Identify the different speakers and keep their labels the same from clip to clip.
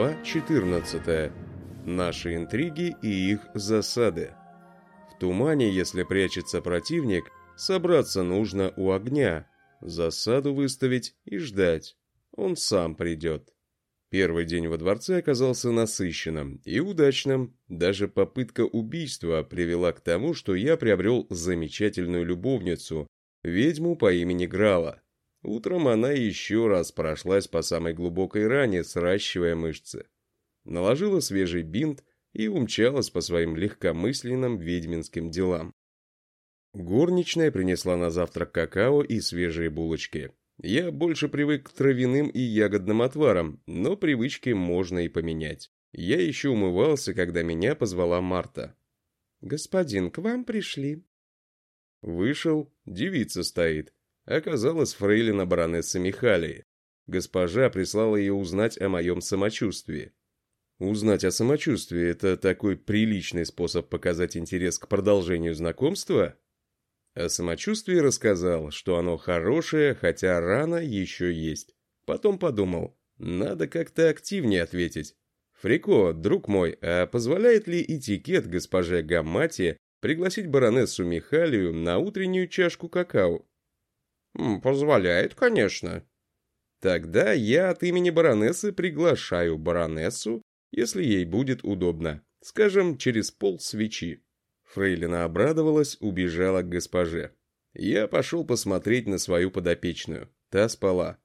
Speaker 1: Глава 14. Наши интриги и их засады. В тумане, если прячется противник, собраться нужно у огня, засаду выставить и ждать. Он сам придет. Первый день во дворце оказался насыщенным и удачным. Даже попытка убийства привела к тому, что я приобрел замечательную любовницу, ведьму по имени Грала. Утром она еще раз прошлась по самой глубокой ране, сращивая мышцы. Наложила свежий бинт и умчалась по своим легкомысленным ведьминским делам. Горничная принесла на завтрак какао и свежие булочки. Я больше привык к травяным и ягодным отварам, но привычки можно и поменять. Я еще умывался, когда меня позвала Марта.
Speaker 2: «Господин, к вам пришли».
Speaker 1: Вышел, девица стоит. Оказалась фрейлина баронесса Михалии. Госпожа прислала ее узнать о моем самочувствии. Узнать о самочувствии – это такой приличный способ показать интерес к продолжению знакомства? О самочувствии рассказал, что оно хорошее, хотя рана еще есть. Потом подумал, надо как-то активнее ответить. Фрико, друг мой, а позволяет ли этикет госпоже Гаммати пригласить баронессу Михалию на утреннюю чашку какао?
Speaker 3: «Позволяет, конечно».
Speaker 1: «Тогда я от имени баронессы приглашаю баронессу, если ей будет удобно, скажем, через пол свечи». Фрейлина обрадовалась, убежала к госпоже. Я пошел посмотреть на свою подопечную. Та спала.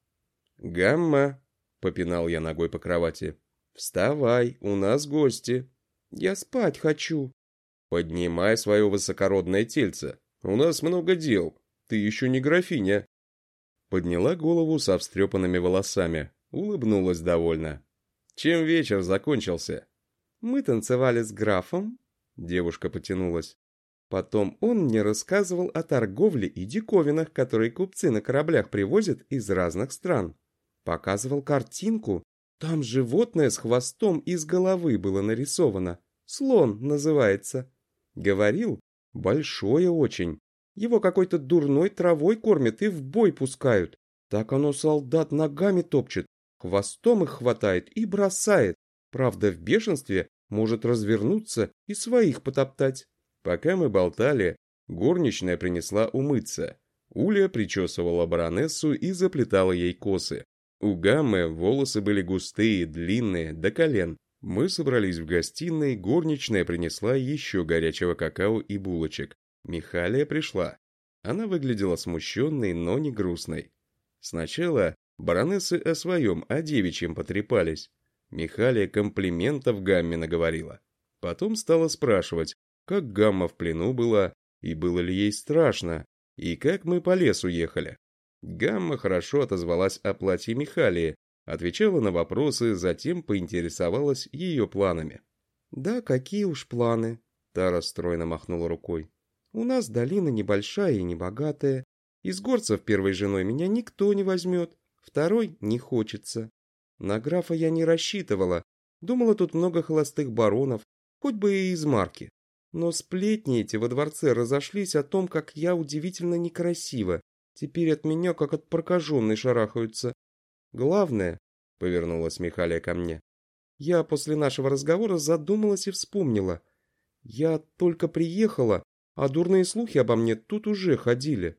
Speaker 1: «Гамма», — попинал я ногой по кровати, — «вставай, у нас гости».
Speaker 2: «Я спать хочу».
Speaker 1: «Поднимай свое высокородное тельце. У нас много дел. Ты еще не графиня». Подняла голову со встрепанными волосами, улыбнулась довольно. «Чем вечер закончился?»
Speaker 2: «Мы танцевали с графом», — девушка потянулась. «Потом он мне рассказывал о торговле и диковинах, которые купцы на кораблях привозят из разных стран. Показывал картинку. Там животное с хвостом из головы было нарисовано. Слон называется. Говорил, большое очень. Его какой-то дурной травой кормят и в бой пускают. Так оно солдат ногами топчет, хвостом их хватает и бросает. Правда, в бешенстве может развернуться и своих потоптать.
Speaker 1: Пока мы болтали, горничная принесла умыться. Уля причесывала баронессу и заплетала ей косы. У Гаммы волосы были густые, длинные, до колен. Мы собрались в гостиной, горничная принесла еще горячего какао и булочек. Михалия пришла. Она выглядела смущенной, но не грустной. Сначала баронессы о своем, о девичьем потрепались. Михалия комплиментов Гамме наговорила. Потом стала спрашивать, как Гамма в плену была, и было ли ей страшно, и как мы по лесу ехали. Гамма хорошо отозвалась о платье Михалии, отвечала на вопросы, затем поинтересовалась ее планами.
Speaker 2: «Да, какие уж планы?» Та расстроенно махнула рукой. У нас долина небольшая и небогатая. Из горцев первой женой меня никто не возьмет, второй не хочется. На графа я не рассчитывала. Думала, тут много холостых баронов, хоть бы и из марки. Но сплетни эти во дворце разошлись о том, как я удивительно некрасива. Теперь от меня, как от прокаженной, шарахаются. Главное, — повернулась Михалия ко мне, — я после нашего разговора задумалась и вспомнила. Я только приехала, а дурные слухи обо мне тут уже ходили.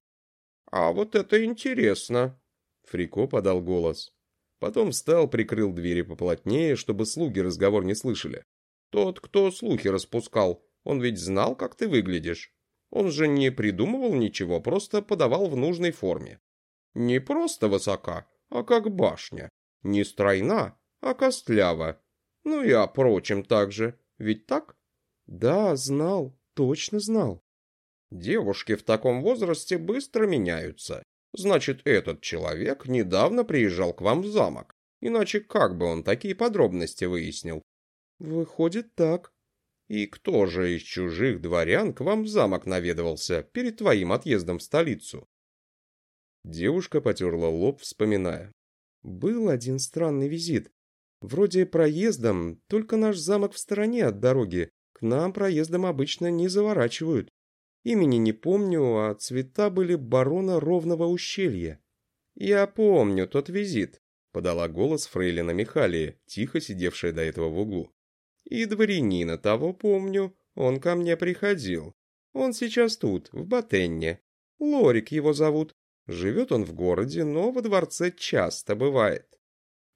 Speaker 3: А вот это интересно.
Speaker 1: Фрико подал голос. Потом встал, прикрыл двери поплотнее, чтобы слуги разговор не слышали.
Speaker 3: Тот, кто слухи распускал, он ведь знал, как ты выглядишь. Он же не придумывал ничего, просто подавал в нужной форме. Не просто высока, а как башня. Не стройна, а костлява. Ну и о прочем также. Ведь так?
Speaker 2: Да, знал, точно знал.
Speaker 3: Девушки в таком возрасте быстро меняются. Значит, этот человек недавно приезжал к вам в замок. Иначе как бы он такие подробности выяснил?
Speaker 2: Выходит так.
Speaker 3: И кто же из чужих дворян к вам в замок наведывался перед твоим отъездом в столицу?
Speaker 1: Девушка потерла лоб, вспоминая.
Speaker 2: Был один странный визит. Вроде проездом, только наш замок в стороне от дороги. К нам проездом обычно не заворачивают. Имени не помню, а цвета были барона Ровного ущелья.
Speaker 3: Я помню тот визит,
Speaker 1: подала голос фрейлина Михалия, тихо сидевшая до этого в углу. «И дворянина того помню, он ко мне приходил. Он сейчас тут, в Батенне. Лорик его зовут. Живет он в городе, но во дворце часто бывает».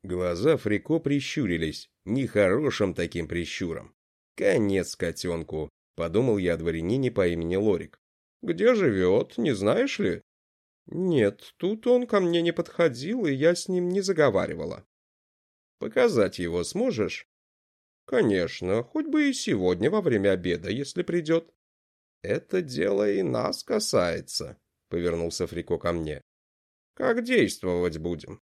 Speaker 1: Глаза Фрико прищурились, нехорошим таким прищуром. «Конец котенку», — подумал я о дворянине по имени Лорик. «Где живет, не знаешь ли?» «Нет, тут он ко мне не подходил, и я с ним не заговаривала». «Показать его сможешь?» «Конечно, хоть бы и сегодня во время обеда, если придет». «Это дело и нас касается», — повернулся Фрико ко мне. «Как действовать будем?»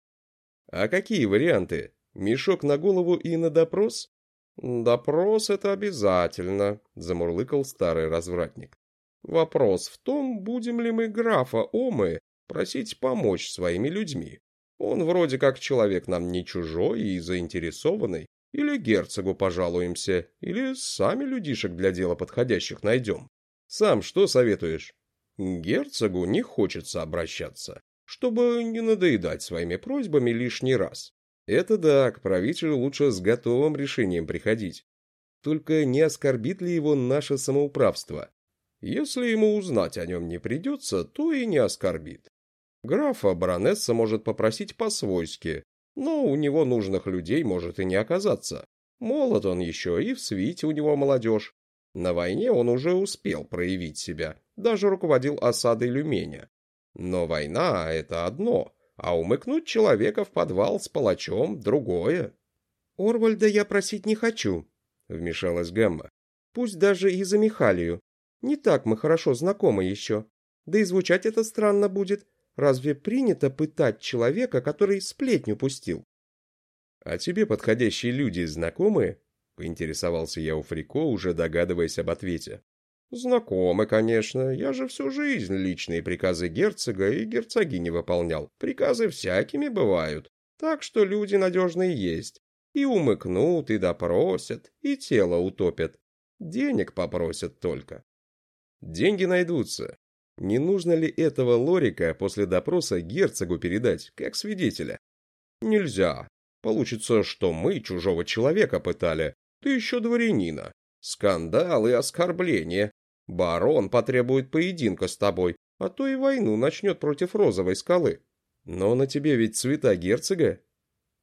Speaker 1: «А какие варианты? Мешок на голову и на допрос?» «Допрос — это обязательно», — замурлыкал старый развратник. «Вопрос в том, будем ли мы графа Омы просить помочь своими людьми. Он вроде как человек нам не чужой и заинтересованный. Или герцогу пожалуемся, или сами людишек для дела подходящих найдем. Сам что советуешь? Герцогу не хочется обращаться, чтобы не надоедать своими просьбами лишний раз. Это да, к правителю лучше с готовым решением приходить. Только не оскорбит ли его наше самоуправство? Если ему узнать о нем не придется, то и не оскорбит. Графа баронесса может попросить по-свойски, но у него нужных людей может и не оказаться. Молод он еще, и в свите у него молодежь. На войне он уже успел проявить себя, даже руководил осадой Люменя. Но война — это одно, а умыкнуть человека в подвал с палачом — другое.
Speaker 2: «Орвальда я просить не хочу», — вмешалась Гамма. «Пусть даже и за Михалию. Не так мы хорошо знакомы еще. Да и звучать это странно будет. Разве принято пытать человека, который сплетню пустил?»
Speaker 1: «А тебе подходящие люди знакомы?» — поинтересовался я у Фрико, уже догадываясь об ответе.
Speaker 3: «Знакомы, конечно. Я же всю жизнь личные приказы герцога и герцогини выполнял. Приказы всякими бывают. Так что люди надежные есть. И умыкнут, и допросят, и тело утопят. Денег попросят только».
Speaker 1: «Деньги найдутся. Не нужно ли этого Лорика после допроса герцогу передать, как свидетеля?»
Speaker 3: «Нельзя. Получится, что мы чужого человека пытали. Ты еще дворянина. Скандал и оскорбление. Барон потребует поединка с тобой, а то и войну начнет против розовой скалы.
Speaker 1: Но на тебе ведь цвета герцога.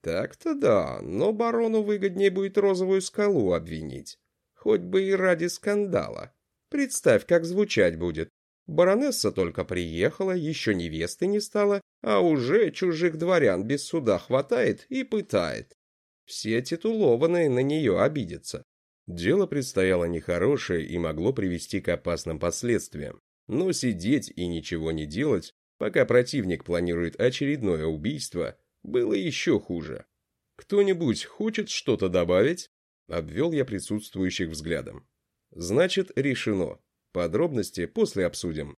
Speaker 3: Так-то да, но барону выгоднее будет розовую скалу обвинить. Хоть бы и ради скандала. Представь, как звучать будет. Баронесса только приехала, еще невесты не стала, а уже чужих дворян без суда хватает и пытает. Все титулованные на нее обидятся.
Speaker 1: Дело предстояло нехорошее и могло привести к опасным последствиям. Но сидеть и ничего не делать, пока противник планирует очередное убийство, было еще хуже. «Кто-нибудь хочет что-то добавить?» Обвел я присутствующих взглядом. «Значит, решено. Подробности после обсудим».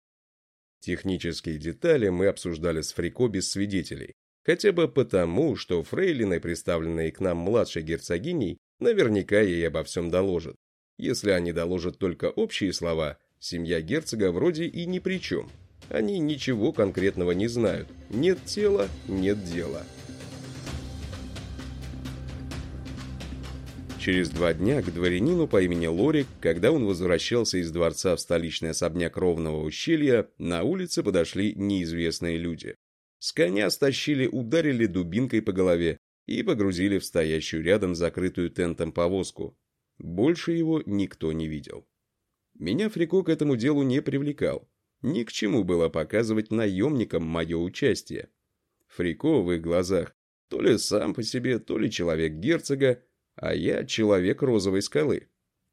Speaker 1: Технические детали мы обсуждали с Фрико без свидетелей. Хотя бы потому, что фрейлины, представленные к нам младшей герцогиней, Наверняка ей обо всем доложат. Если они доложат только общие слова, семья герцога вроде и ни при чем. Они ничего конкретного не знают. Нет тела – нет дела. Через два дня к дворянину по имени Лорик, когда он возвращался из дворца в столичный особняк Ровного ущелья, на улице подошли неизвестные люди. С коня стащили, ударили дубинкой по голове, и погрузили в стоящую рядом закрытую тентом повозку. Больше его никто не видел. Меня Фрико к этому делу не привлекал. Ни к чему было показывать наемникам мое участие. Фрико в их глазах то ли сам по себе, то ли человек герцога, а я человек розовой скалы.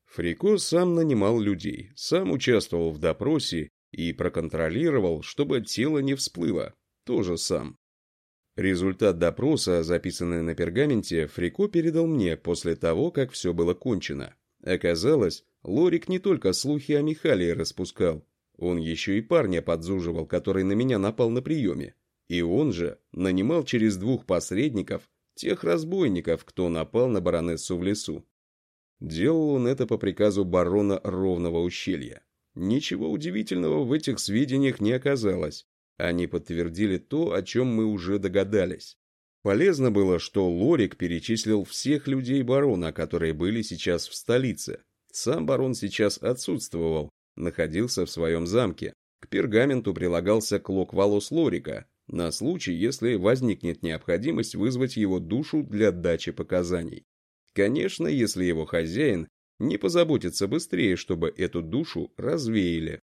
Speaker 1: Фрико сам нанимал людей, сам участвовал в допросе и проконтролировал, чтобы тело не всплыло. Тоже сам. Результат допроса, записанный на пергаменте, Фрико передал мне после того, как все было кончено. Оказалось, Лорик не только слухи о Михалии распускал, он еще и парня подзуживал, который на меня напал на приеме. И он же нанимал через двух посредников тех разбойников, кто напал на баронессу в лесу. Делал он это по приказу барона Ровного ущелья. Ничего удивительного в этих сведениях не оказалось. Они подтвердили то, о чем мы уже догадались. Полезно было, что Лорик перечислил всех людей барона, которые были сейчас в столице. Сам барон сейчас отсутствовал, находился в своем замке. К пергаменту прилагался клок волос Лорика, на случай, если возникнет необходимость вызвать его душу для дачи показаний. Конечно, если его хозяин не позаботится быстрее, чтобы эту душу развеяли.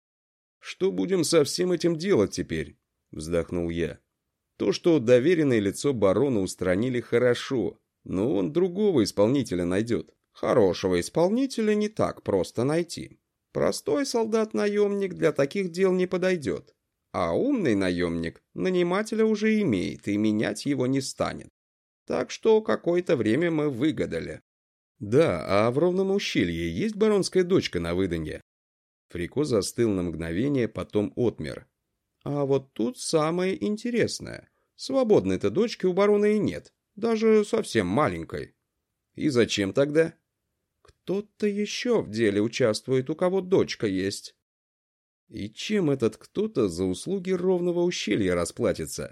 Speaker 1: «Что будем со всем этим делать теперь?» – вздохнул я. То, что доверенное лицо барона устранили хорошо, но он другого исполнителя найдет. Хорошего исполнителя не так просто найти. Простой солдат-наемник для таких дел не подойдет. А умный наемник нанимателя уже имеет и менять его не станет. Так что какое-то время мы выгадали. Да, а в ровном ущелье есть баронская дочка на выданье? Фрико застыл на мгновение, потом отмер.
Speaker 2: А вот тут самое интересное. Свободной-то дочки у барона и нет, даже совсем маленькой.
Speaker 1: И зачем тогда?
Speaker 2: Кто-то еще в деле участвует, у кого дочка есть.
Speaker 1: И чем этот кто-то за услуги ровного ущелья расплатится?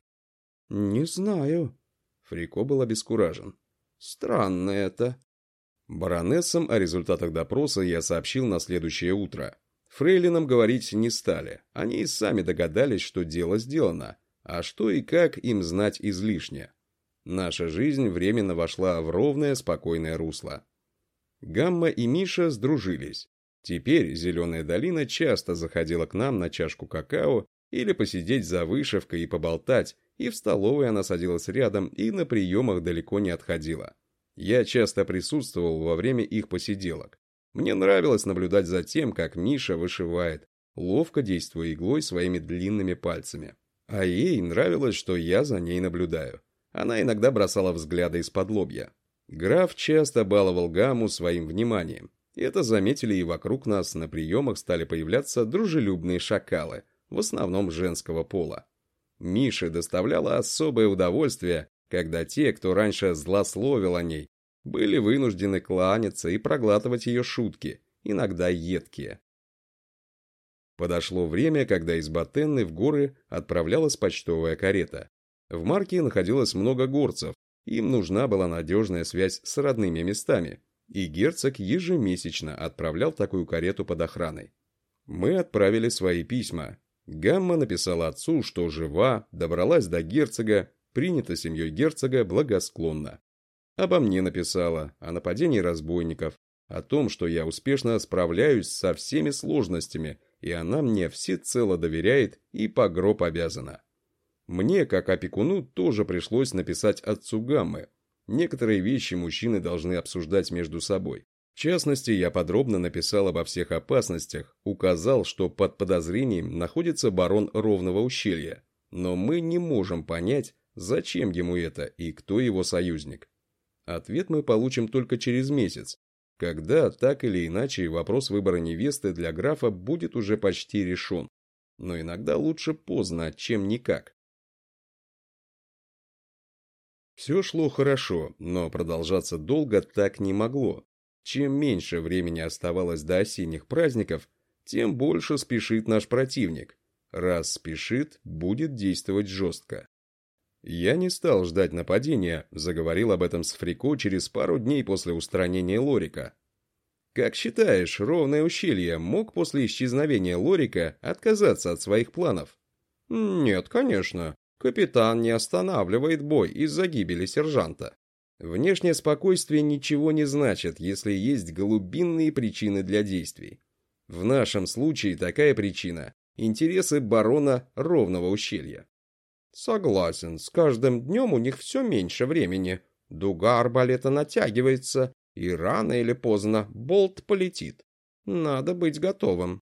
Speaker 2: Не знаю.
Speaker 1: Фрико был обескуражен.
Speaker 2: Странно это.
Speaker 1: Баронессам о результатах допроса я сообщил на следующее утро. Фрейлинам говорить не стали. Они и сами догадались, что дело сделано. А что и как им знать излишне. Наша жизнь временно вошла в ровное, спокойное русло. Гамма и Миша сдружились. Теперь Зеленая долина часто заходила к нам на чашку какао или посидеть за вышивкой и поболтать, и в столовой она садилась рядом и на приемах далеко не отходила. Я часто присутствовал во время их посиделок. Мне нравилось наблюдать за тем, как Миша вышивает, ловко действуя иглой своими длинными пальцами. А ей нравилось, что я за ней наблюдаю. Она иногда бросала взгляды из-под лобья. Граф часто баловал Гаму своим вниманием, это заметили и вокруг нас на приемах стали появляться дружелюбные шакалы, в основном женского пола. Мише доставляло особое удовольствие, когда те, кто раньше злословил о ней, были вынуждены кланяться и проглатывать ее шутки, иногда едкие. Подошло время, когда из Батенны в горы отправлялась почтовая карета. В Марке находилось много горцев, им нужна была надежная связь с родными местами, и герцог ежемесячно отправлял такую карету под охраной. Мы отправили свои письма. Гамма написала отцу, что жива, добралась до герцога, принята семьей герцога благосклонно. Обо мне написала, о нападении разбойников, о том, что я успешно справляюсь со всеми сложностями, и она мне всецело доверяет и по гроб обязана. Мне, как опекуну, тоже пришлось написать отцу Гаммы, Некоторые вещи мужчины должны обсуждать между собой. В частности, я подробно написал обо всех опасностях, указал, что под подозрением находится барон Ровного ущелья, но мы не можем понять, зачем ему это и кто его союзник. Ответ мы получим только через месяц, когда, так или иначе, вопрос выбора невесты для графа будет уже почти решен. Но иногда лучше поздно, чем никак. Все шло хорошо, но продолжаться долго так не могло. Чем меньше времени оставалось до осенних праздников, тем больше спешит наш противник. Раз спешит, будет действовать жестко. Я не стал ждать нападения, заговорил об этом с Фрико через пару дней после устранения Лорика. Как считаешь, Ровное ущелье мог после исчезновения Лорика отказаться от своих планов?
Speaker 2: Нет, конечно. Капитан не останавливает бой из-за гибели сержанта.
Speaker 1: Внешнее спокойствие ничего не значит, если есть глубинные причины для действий. В нашем случае такая причина – интересы барона Ровного ущелья.
Speaker 2: Согласен, с каждым днем у них все меньше времени. Дуга арбалета натягивается, и рано или поздно болт полетит. Надо быть готовым.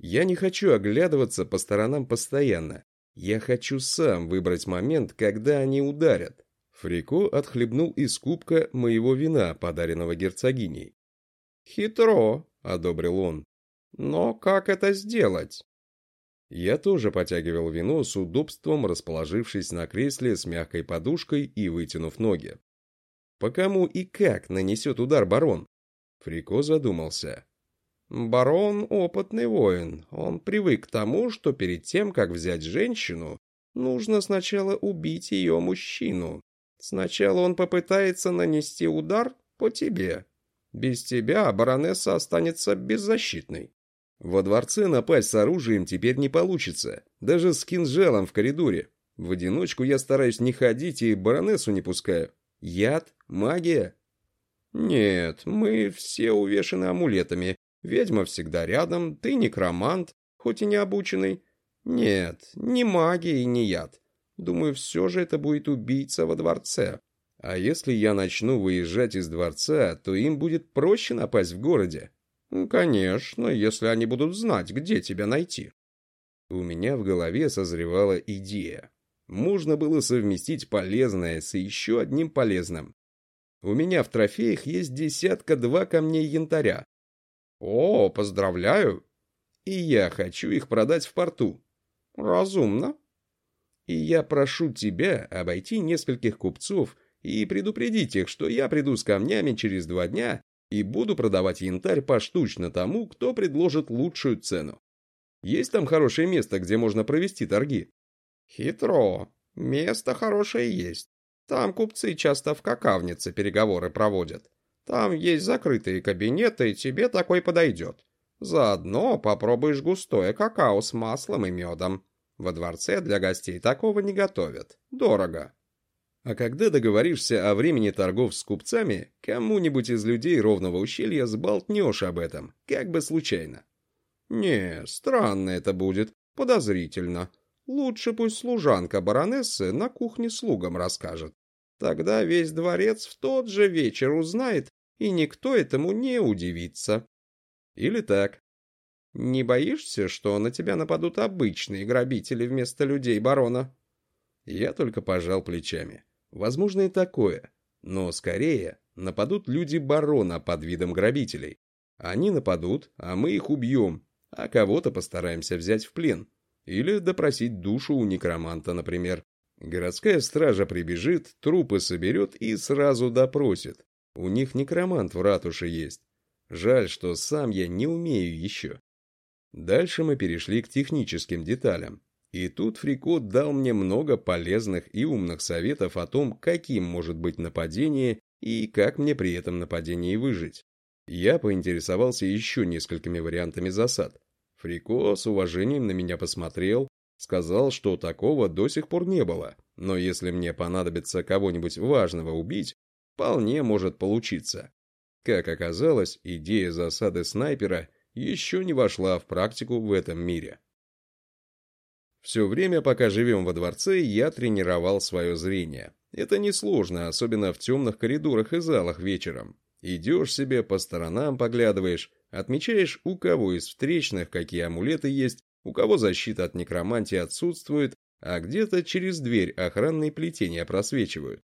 Speaker 1: Я не хочу оглядываться по сторонам постоянно. Я хочу сам выбрать момент, когда они ударят. Фрико отхлебнул из кубка моего вина, подаренного герцогиней.
Speaker 2: «Хитро», — одобрил он. «Но как это сделать?»
Speaker 1: Я тоже потягивал вино с удобством, расположившись на кресле с мягкой подушкой и вытянув ноги. «По кому и как нанесет удар барон?» Фрико задумался.
Speaker 2: Барон — опытный воин. Он привык к тому, что перед тем, как взять женщину, нужно сначала убить ее мужчину.
Speaker 3: Сначала он попытается нанести удар по тебе. Без тебя баронесса останется беззащитной.
Speaker 1: Во дворце напасть с оружием теперь не получится, даже с кинжалом в коридоре. В одиночку я стараюсь не ходить и баронессу не пускаю. Яд? Магия?
Speaker 3: Нет, мы все увешаны амулетами. Ведьма всегда рядом, ты некромант, хоть и не обученный. Нет, ни магия и ни яд. Думаю, все же это будет убийца во дворце.
Speaker 1: А если я начну выезжать из дворца, то им будет проще напасть в городе.
Speaker 3: Конечно, если они будут знать, где тебя найти.
Speaker 1: У меня в голове созревала идея. Можно было совместить полезное с еще одним полезным. У меня в трофеях есть десятка-два камней янтаря.
Speaker 3: О, поздравляю.
Speaker 1: И я хочу их продать в порту.
Speaker 3: Разумно.
Speaker 1: И я прошу тебя обойти нескольких купцов и предупредить их, что я приду с камнями через два дня и буду продавать янтарь поштучно тому, кто предложит лучшую цену. Есть там хорошее место, где можно провести торги?
Speaker 3: Хитро. Место хорошее есть. Там купцы часто в какавнице переговоры проводят. Там есть закрытые кабинеты, и тебе такой подойдет. Заодно попробуешь густое какао с маслом и медом. Во дворце для гостей такого не готовят. Дорого.
Speaker 1: А когда договоришься о времени торгов с купцами, кому-нибудь из людей ровного ущелья сболтнешь об этом, как бы случайно.
Speaker 3: Не, странно это будет, подозрительно. Лучше пусть служанка баронессы на кухне слугам расскажет. Тогда весь дворец в тот же вечер узнает, и никто этому не удивится.
Speaker 1: Или так.
Speaker 3: Не боишься, что на тебя нападут обычные грабители вместо людей барона?
Speaker 1: Я только пожал плечами. Возможно и такое. Но скорее нападут люди барона под видом грабителей. Они нападут, а мы их убьем, а кого-то постараемся взять в плен. Или допросить душу у некроманта, например. Городская стража прибежит, трупы соберет и сразу допросит. У них некромант в ратуше есть. Жаль, что сам я не умею еще. Дальше мы перешли к техническим деталям. И тут Фрикот дал мне много полезных и умных советов о том, каким может быть нападение и как мне при этом нападении выжить. Я поинтересовался еще несколькими вариантами засад. Фрико с уважением на меня посмотрел, сказал, что такого до сих пор не было, но если мне понадобится кого-нибудь важного убить, вполне может получиться. Как оказалось, идея засады снайпера еще не вошла в практику в этом мире. Все время, пока живем во дворце, я тренировал свое зрение. Это несложно, особенно в темных коридорах и залах вечером. Идешь себе, по сторонам поглядываешь, Отмечаешь, у кого из встречных какие амулеты есть, у кого защита от некромантии отсутствует, а где-то через дверь охранные плетения просвечивают.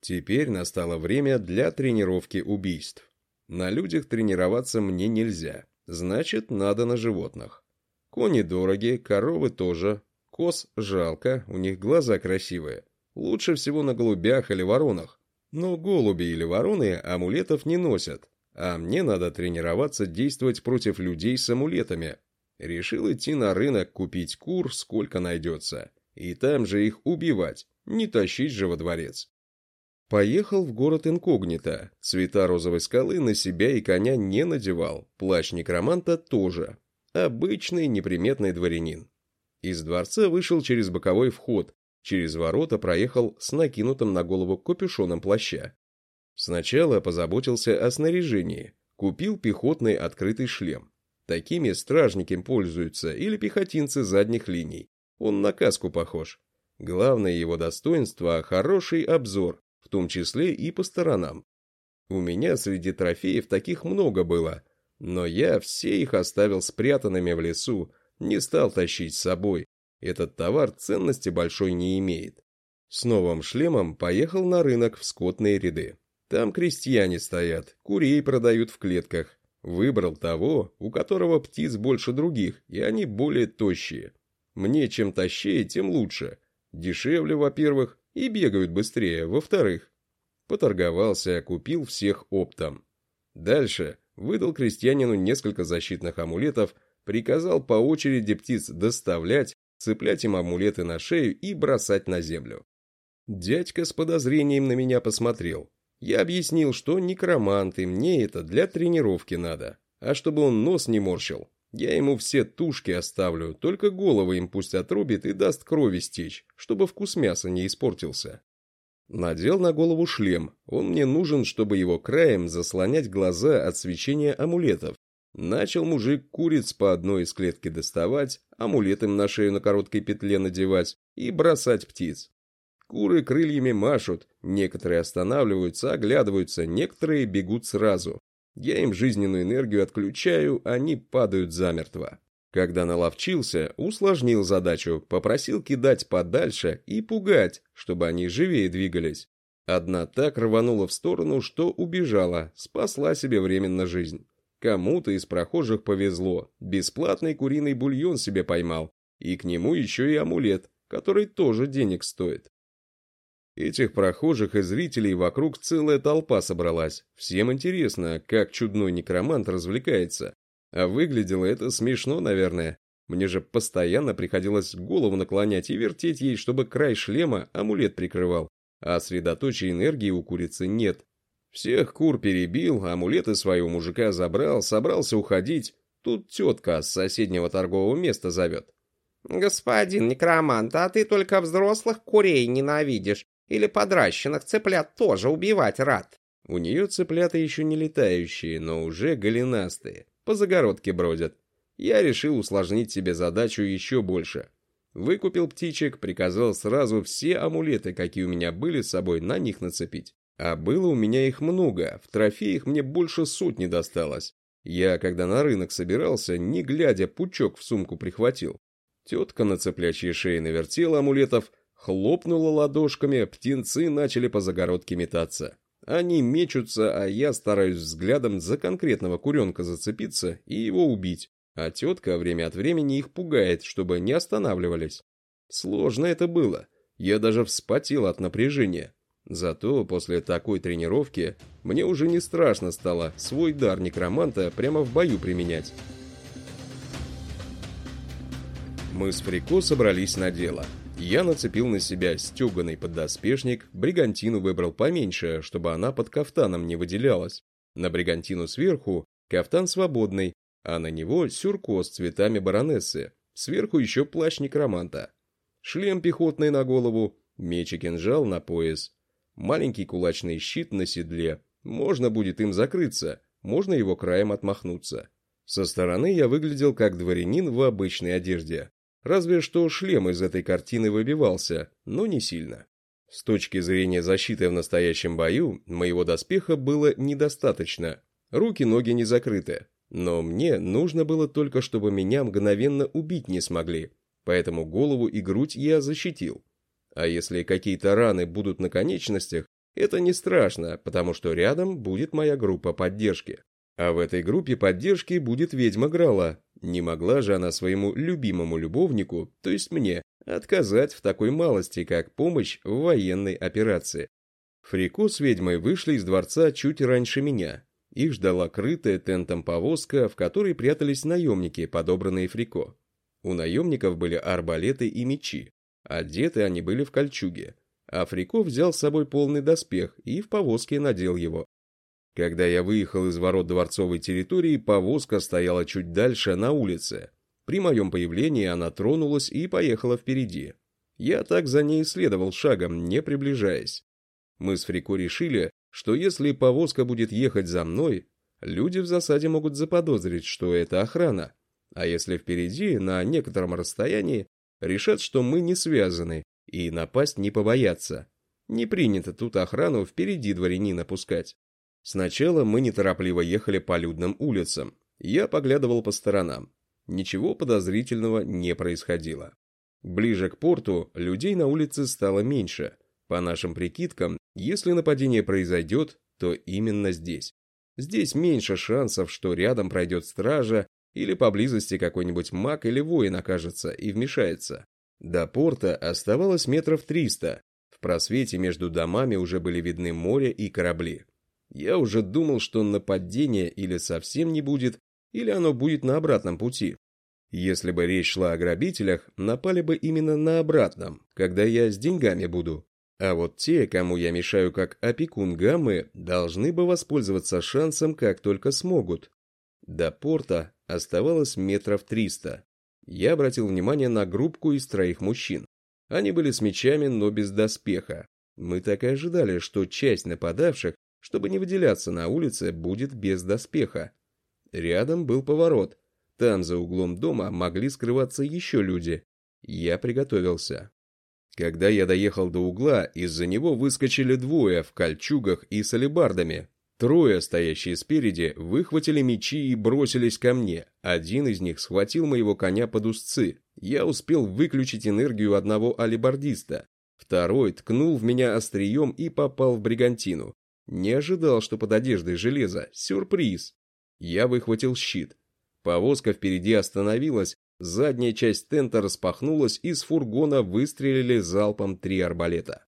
Speaker 1: Теперь настало время для тренировки убийств. На людях тренироваться мне нельзя, значит, надо на животных. Кони дороги, коровы тоже. Коз жалко, у них глаза красивые. Лучше всего на голубях или воронах. Но голуби или вороны амулетов не носят, а мне надо тренироваться действовать против людей с амулетами. Решил идти на рынок купить кур, сколько найдется, и там же их убивать, не тащить же во дворец. Поехал в город инкогнито, цвета розовой скалы на себя и коня не надевал, плащ некроманта тоже. Обычный неприметный дворянин. Из дворца вышел через боковой вход, через ворота проехал с накинутым на голову капюшоном плаща. Сначала позаботился о снаряжении, купил пехотный открытый шлем. Такими стражники пользуются или пехотинцы задних линий. Он на каску похож. Главное его достоинство – хороший обзор, в том числе и по сторонам. У меня среди трофеев таких много было, но я все их оставил спрятанными в лесу, не стал тащить с собой. Этот товар ценности большой не имеет. С новым шлемом поехал на рынок в скотные ряды. Там крестьяне стоят, курей продают в клетках. Выбрал того, у которого птиц больше других, и они более тощие. Мне чем тощее, тем лучше. Дешевле, во-первых, и бегают быстрее, во-вторых. Поторговался, купил всех оптом. Дальше выдал крестьянину несколько защитных амулетов, приказал по очереди птиц доставлять, цеплять им амулеты на шею и бросать на землю. Дядька с подозрением на меня посмотрел. Я объяснил, что некромант, и мне это для тренировки надо. А чтобы он нос не морщил, я ему все тушки оставлю, только головы им пусть отрубит и даст крови стечь, чтобы вкус мяса не испортился. Надел на голову шлем, он мне нужен, чтобы его краем заслонять глаза от свечения амулетов. Начал мужик куриц по одной из клетки доставать, амулет им на шею на короткой петле надевать и бросать птиц. Куры крыльями машут, некоторые останавливаются, оглядываются, некоторые бегут сразу. Я им жизненную энергию отключаю, они падают замертво. Когда наловчился, усложнил задачу, попросил кидать подальше и пугать, чтобы они живее двигались. Одна так рванула в сторону, что убежала, спасла себе временно жизнь. Кому-то из прохожих повезло, бесплатный куриный бульон себе поймал, и к нему еще и амулет, который тоже денег стоит. Этих прохожих и зрителей вокруг целая толпа собралась. Всем интересно, как чудной некромант развлекается. А выглядело это смешно, наверное. Мне же постоянно приходилось голову наклонять и вертеть ей, чтобы край шлема амулет прикрывал. А средоточия энергии у курицы нет. Всех кур перебил, амулеты своего мужика забрал, собрался уходить. Тут тетка с соседнего торгового места зовет.
Speaker 4: «Господин некромант, а ты только взрослых курей ненавидишь. Или подращенных цыплят тоже убивать рад.
Speaker 1: У нее цыплята еще не летающие, но уже голенастые. По загородке бродят. Я решил усложнить себе задачу еще больше. Выкупил птичек, приказал сразу все амулеты, какие у меня были с собой, на них нацепить. А было у меня их много, в трофеях мне больше сотни досталось. Я, когда на рынок собирался, не глядя, пучок в сумку прихватил. Тетка на цыплячьей шее навертела амулетов, Хлопнула ладошками, птенцы начали по загородке метаться. Они мечутся, а я стараюсь взглядом за конкретного куренка зацепиться и его убить. А тетка время от времени их пугает, чтобы не останавливались. Сложно это было. Я даже вспотел от напряжения. Зато после такой тренировки мне уже не страшно стало свой дар некроманта прямо в бою применять. Мы с Фрико собрались на дело. Я нацепил на себя стеганый поддоспешник, бригантину выбрал поменьше, чтобы она под кафтаном не выделялась. На бригантину сверху кафтан свободный, а на него сюрко с цветами баронессы, сверху еще плащ некроманта. Шлем пехотный на голову, меч и кинжал на пояс. Маленький кулачный щит на седле, можно будет им закрыться, можно его краем отмахнуться. Со стороны я выглядел как дворянин в обычной одежде, Разве что шлем из этой картины выбивался, но не сильно. С точки зрения защиты в настоящем бою, моего доспеха было недостаточно. Руки-ноги не закрыты. Но мне нужно было только, чтобы меня мгновенно убить не смогли. Поэтому голову и грудь я защитил. А если какие-то раны будут на конечностях, это не страшно, потому что рядом будет моя группа поддержки. А в этой группе поддержки будет ведьма Грала. Не могла же она своему любимому любовнику, то есть мне, отказать в такой малости, как помощь в военной операции. Фрико с ведьмой вышли из дворца чуть раньше меня. Их ждала крытая тентом повозка, в которой прятались наемники, подобранные Фрико. У наемников были арбалеты и мечи. Одеты они были в кольчуге. А Фрико взял с собой полный доспех и в повозке надел его. Когда я выехал из ворот дворцовой территории, повозка стояла чуть дальше, на улице. При моем появлении она тронулась и поехала впереди. Я так за ней следовал шагом, не приближаясь. Мы с Фрико решили, что если повозка будет ехать за мной, люди в засаде могут заподозрить, что это охрана. А если впереди, на некотором расстоянии, решат, что мы не связаны и напасть не побоятся. Не принято тут охрану впереди дворянина пускать. Сначала мы неторопливо ехали по людным улицам. Я поглядывал по сторонам. Ничего подозрительного не происходило. Ближе к порту людей на улице стало меньше. По нашим прикидкам, если нападение произойдет, то именно здесь. Здесь меньше шансов, что рядом пройдет стража или поблизости какой-нибудь маг или воин окажется и вмешается. До порта оставалось метров триста. В просвете между домами уже были видны море и корабли. Я уже думал, что нападения или совсем не будет, или оно будет на обратном пути. Если бы речь шла о грабителях, напали бы именно на обратном, когда я с деньгами буду. А вот те, кому я мешаю как опекун гаммы, должны бы воспользоваться шансом как только смогут. До порта оставалось метров триста. Я обратил внимание на группку из троих мужчин. Они были с мечами, но без доспеха. Мы так и ожидали, что часть нападавших, чтобы не выделяться на улице, будет без доспеха. Рядом был поворот. Там, за углом дома, могли скрываться еще люди. Я приготовился. Когда я доехал до угла, из-за него выскочили двое в кольчугах и с алебардами. Трое, стоящие спереди, выхватили мечи и бросились ко мне. Один из них схватил моего коня под узцы. Я успел выключить энергию одного алебардиста. Второй ткнул в меня острием и попал в бригантину. Не ожидал, что под одеждой железо. Сюрприз. Я выхватил щит. Повозка впереди остановилась, задняя часть тента распахнулась, и с фургона выстрелили залпом три арбалета.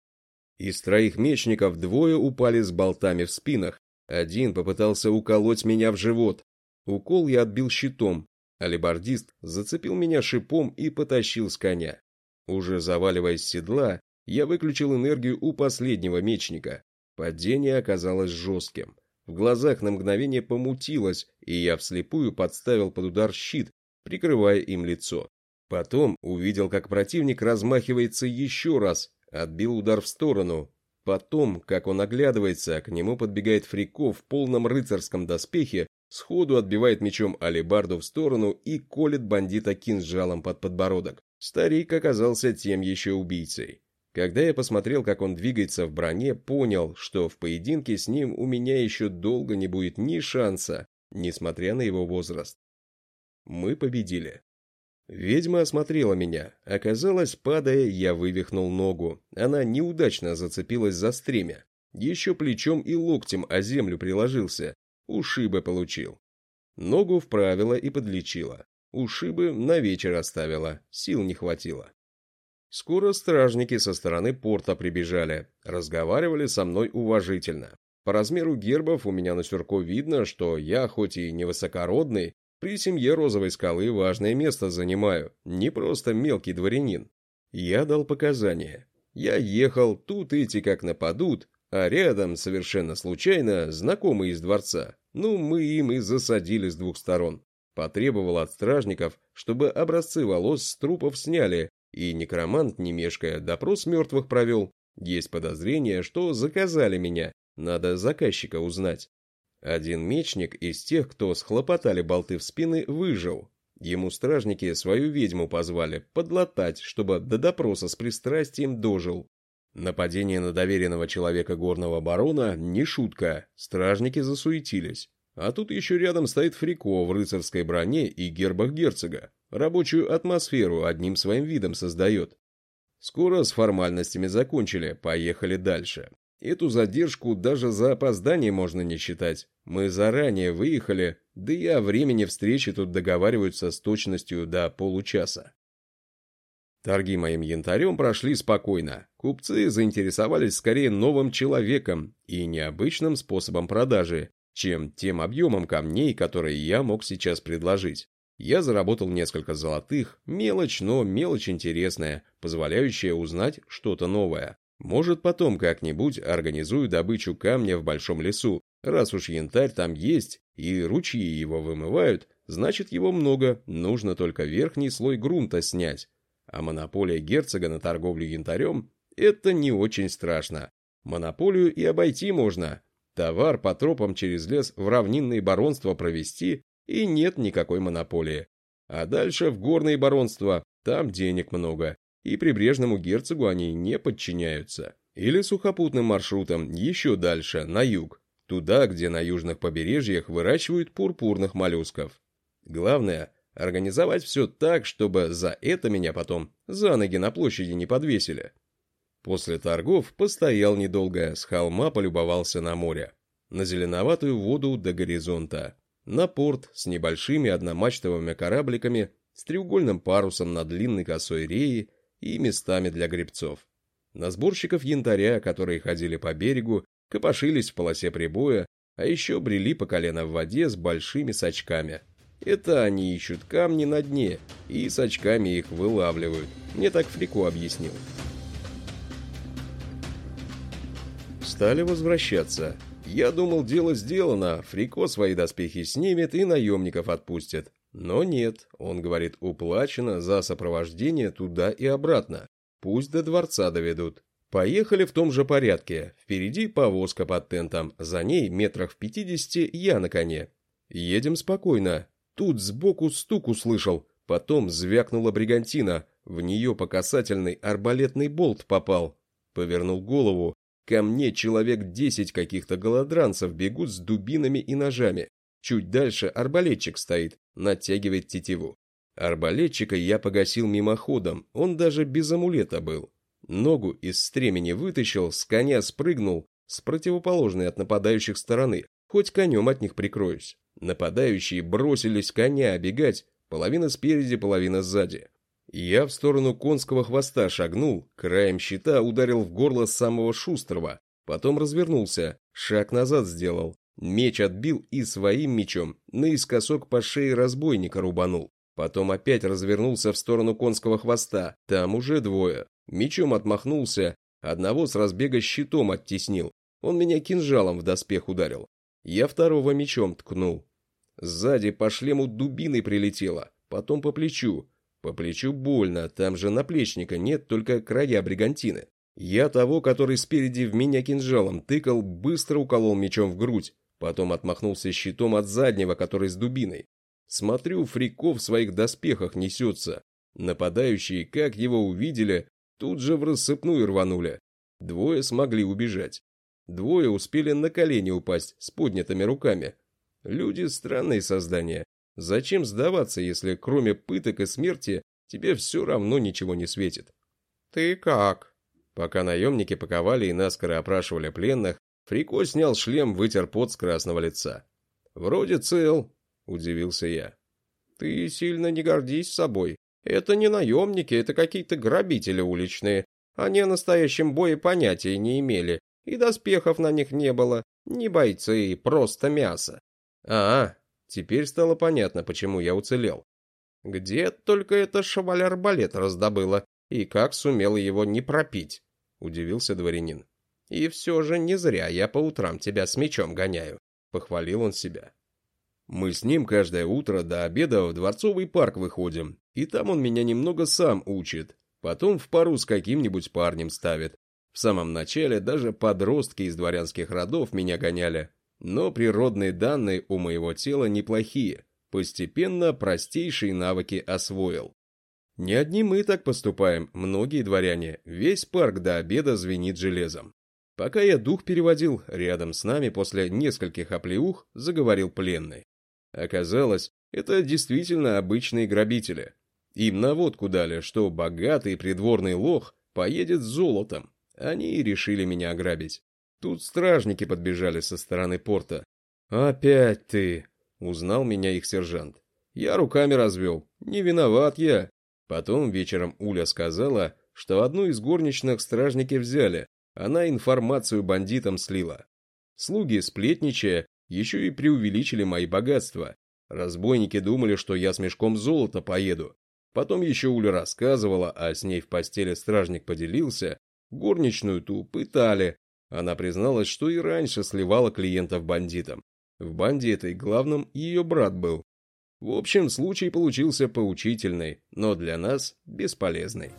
Speaker 1: Из троих мечников двое упали с болтами в спинах. Один попытался уколоть меня в живот. Укол я отбил щитом. Алибардист зацепил меня шипом и потащил с коня. Уже заваливаясь с седла, я выключил энергию у последнего мечника. Падение оказалось жестким. В глазах на мгновение помутилось, и я вслепую подставил под удар щит, прикрывая им лицо. Потом увидел, как противник размахивается еще раз, отбил удар в сторону. Потом, как он оглядывается, к нему подбегает Фрико в полном рыцарском доспехе, сходу отбивает мечом алебарду в сторону и колет бандита кинжалом под подбородок. Старик оказался тем еще убийцей. Когда я посмотрел, как он двигается в броне, понял, что в поединке с ним у меня еще долго не будет ни шанса, несмотря на его возраст. Мы победили. Ведьма осмотрела меня. Оказалось, падая, я вывихнул ногу. Она неудачно зацепилась за стремя. Еще плечом и локтем о землю приложился. Ушибы получил. Ногу вправила и подлечила. Ушибы на вечер оставила. Сил не хватило. Скоро стражники со стороны порта прибежали, разговаривали со мной уважительно. По размеру гербов у меня на сюрко видно, что я, хоть и невысокородный, при семье Розовой скалы важное место занимаю, не просто мелкий дворянин. Я дал показания. Я ехал, тут эти как нападут, а рядом, совершенно случайно, знакомые из дворца. Ну, мы им и засадили с двух сторон. Потребовал от стражников, чтобы образцы волос с трупов сняли, и некромант, не мешкая, допрос мертвых провел. Есть подозрение, что заказали меня. Надо заказчика узнать. Один мечник из тех, кто схлопотали болты в спины, выжил. Ему стражники свою ведьму позвали подлатать, чтобы до допроса с пристрастием дожил. Нападение на доверенного человека горного барона не шутка, стражники засуетились. А тут еще рядом стоит Фрико в рыцарской броне и гербах герцога. Рабочую атмосферу одним своим видом создает. Скоро с формальностями закончили, поехали дальше. Эту задержку даже за опоздание можно не считать. Мы заранее выехали, да и о времени встречи тут договариваются с точностью до получаса. Торги моим янтарем прошли спокойно. Купцы заинтересовались скорее новым человеком и необычным способом продажи, чем тем объемом камней, которые я мог сейчас предложить. Я заработал несколько золотых, мелочь, но мелочь интересная, позволяющая узнать что-то новое. Может, потом как-нибудь организую добычу камня в большом лесу. Раз уж янтарь там есть, и ручьи его вымывают, значит его много, нужно только верхний слой грунта снять. А монополия герцога на торговлю янтарем – это не очень страшно. Монополию и обойти можно. Товар по тропам через лес в равнинные баронства провести, и нет никакой монополии. А дальше в горные баронства, там денег много, и прибрежному герцогу они не подчиняются. Или сухопутным маршрутом еще дальше, на юг, туда, где на южных побережьях выращивают пурпурных моллюсков. Главное – организовать все так, чтобы за это меня потом за ноги на площади не подвесили. После торгов постоял недолго, с холма полюбовался на море. На зеленоватую воду до горизонта. На порт с небольшими одномачтовыми корабликами, с треугольным парусом на длинной косой реи и местами для гребцов. На сборщиков янтаря, которые ходили по берегу, копошились в полосе прибоя, а еще брели по колено в воде с большими сачками. Это они ищут камни на дне и сачками их вылавливают. Мне так Фрико объяснил. Стали возвращаться. Я думал, дело сделано, Фрико свои доспехи снимет и наемников отпустит. Но нет, он говорит, уплачено за сопровождение туда и обратно. Пусть до дворца доведут. Поехали в том же порядке. Впереди повозка под тентом, за ней метрах в пятидесяти я на коне. Едем спокойно. Тут сбоку стук услышал, потом звякнула бригантина, в нее по касательной арбалетный болт попал. Повернул голову, ко мне человек десять каких-то голодранцев бегут с дубинами и ножами. Чуть дальше арбалетчик стоит, натягивает тетиву. Арбалетчика я погасил мимоходом, он даже без амулета был. Ногу из стремени вытащил, с коня спрыгнул, с противоположной от нападающих стороны, хоть конем от них прикроюсь. Нападающие бросились коня обегать, половина спереди, половина сзади. Я в сторону конского хвоста шагнул, краем щита ударил в горло самого шустрого, потом развернулся, шаг назад сделал, меч отбил и своим мечом наискосок по шее разбойника рубанул. Потом опять развернулся в сторону конского хвоста, там уже двое. Мечом отмахнулся, одного с разбега щитом оттеснил. Он меня кинжалом в доспех ударил. Я второго мечом ткнул. Сзади по шлему дубиной прилетело, потом по плечу. По плечу больно, там же наплечника нет, только края бригантины. Я того, который спереди в меня кинжалом тыкал, быстро уколол мечом в грудь, потом отмахнулся щитом от заднего, который с дубиной. Смотрю, Фрико в своих доспехах несется. Нападающие, как его увидели, Тут же в рассыпную рванули. Двое смогли убежать. Двое успели на колени упасть с поднятыми руками. Люди странные создания. Зачем сдаваться, если кроме пыток и смерти тебе все равно ничего не светит?
Speaker 4: «Ты как?»
Speaker 1: Пока наемники паковали и наскоро опрашивали пленных, Фрико снял шлем, вытер пот с красного лица. «Вроде цел», — удивился я.
Speaker 4: «Ты сильно не гордись собой. Это не наемники, это какие-то грабители уличные. Они о настоящем бое понятия не имели, и доспехов на них не было, ни бойцы, просто мясо.
Speaker 1: А, теперь стало понятно, почему я уцелел.
Speaker 4: Где только это шаваль-арбалет раздобыла, и как сумела его не пропить, удивился дворянин. И все же не зря я по утрам тебя с мечом гоняю, похвалил он себя.
Speaker 1: Мы с ним каждое утро до обеда в Дворцовый парк выходим, и там он меня немного сам учит. Потом в пару с каким-нибудь парнем ставит. В самом начале даже подростки из дворянских родов меня гоняли. Но природные данные у моего тела неплохие. Постепенно простейшие навыки освоил. Не одни мы так поступаем, многие дворяне. Весь парк до обеда звенит железом. Пока я дух переводил, рядом с нами после нескольких оплеух заговорил пленный. Оказалось, это действительно обычные грабители. Им наводку дали, что богатый придворный лох поедет с золотом. Они и решили меня ограбить. Тут стражники подбежали со стороны порта. «Опять ты!» — узнал меня их сержант. Я руками развел. Не виноват я. Потом вечером Уля сказала, что одну из горничных стражники взяли. Она информацию бандитам слила. Слуги, сплетничая, еще и преувеличили мои богатства. Разбойники думали, что я с мешком золота поеду. Потом еще Уля рассказывала, а с ней в постели стражник поделился. Горничную ту пытали. Она призналась, что и раньше сливала клиентов бандитам. В банде этой главным ее брат был. В общем, случай получился поучительный, но для нас бесполезный.